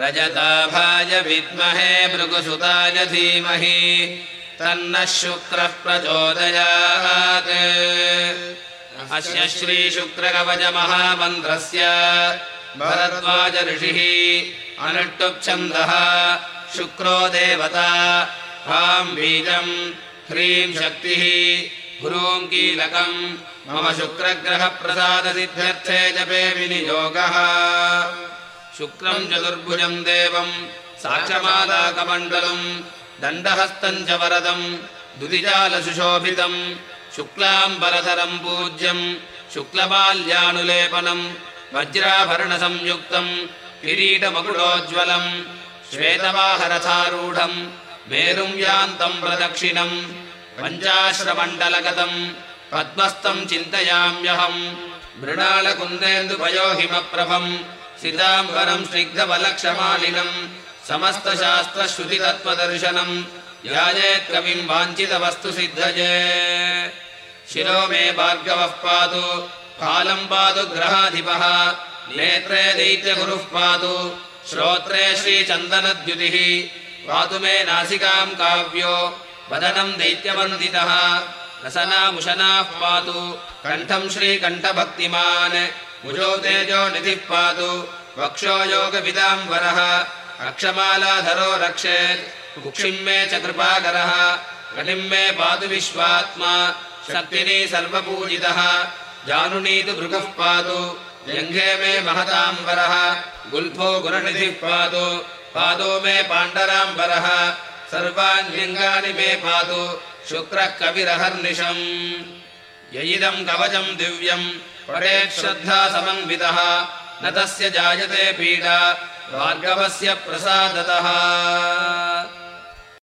रजताभाय विद्महे भृगुसुताय धीमहि तन्नः शुक्रः प्रचोदयात्। अस्य श्रीशुक्रकवचमहामन्त्रस्य भरद्वाज ऋषिः अनुष्टुप्छन्दः शुक्रो देवता हाम् बीजम् ह्रीम् शक्तिः ह्रूम् कीलकम् मम शुक्रग्रहप्रसादसिद्ध्यर्थे जपे विनियोगः। शुक्रम् चतुर्भुजम् देवम् साक्षमादाकमण्डलम् दण्डहस्तम् च वरदम् दुदिजालसुशोभितम् शुक्लाम्बरधरम् पूज्यम् शुक्लमाल्यानुलेपनम् वज्राभरणसंयुक्तम् किरीटमकुटोज्ज्वलम् श्वेतवाहरथारूढम् मेरुम् यान्तम् प्रदक्षिणम् पञ्चाश्रमण्डलगतम् पद्मस्तम् चिन्तयाम्यहम् मृणालकुन्देन्दुपयोहिमप्रभम् सिताम्बरम् स्निग्धवलक्षमालिनम् समस्तशास्त्रश्रुतितत्त्वदर्शनम् यायेत् कविम् वाञ्छितवस्तु शिरो मे भार्गवः पातु कालम् पातु ग्रहाधिपः नेत्रे दैत्यगुरुः पातु श्रोत्रे श्रीचन्दनद्युतिः पातु मे नासिकाम् काव्यो वदनम् दैत्यवन्दितः रसनामुशनाः पातु। कण्ठम् श्रीकण्ठभक्तिमान्। भुजो तेजो निधिः पातु। वक्षो योगविदाम्बरः रक्षमालाधरो रक्षेत्। कुक्षिम् मे च कृपाकरः। कटिम् मे पातु विश्वात्मा। शक्तिनी सर्वपूजितः। जानुनीतु भृगः पातु। जङ्घे मे महताम्बरः गुल्फो गुणनिधिः पातु। पादो मे पाण्डराम्बरः सर्वाण्यङ्गानि मे पातु शुक्रः कविरहर्निशम् य इदम् कवचम् दिव्यम् परेच्छ्रद्धा समन्वितः न तस्य जायते पीडा भार्गवस्य प्रसादतः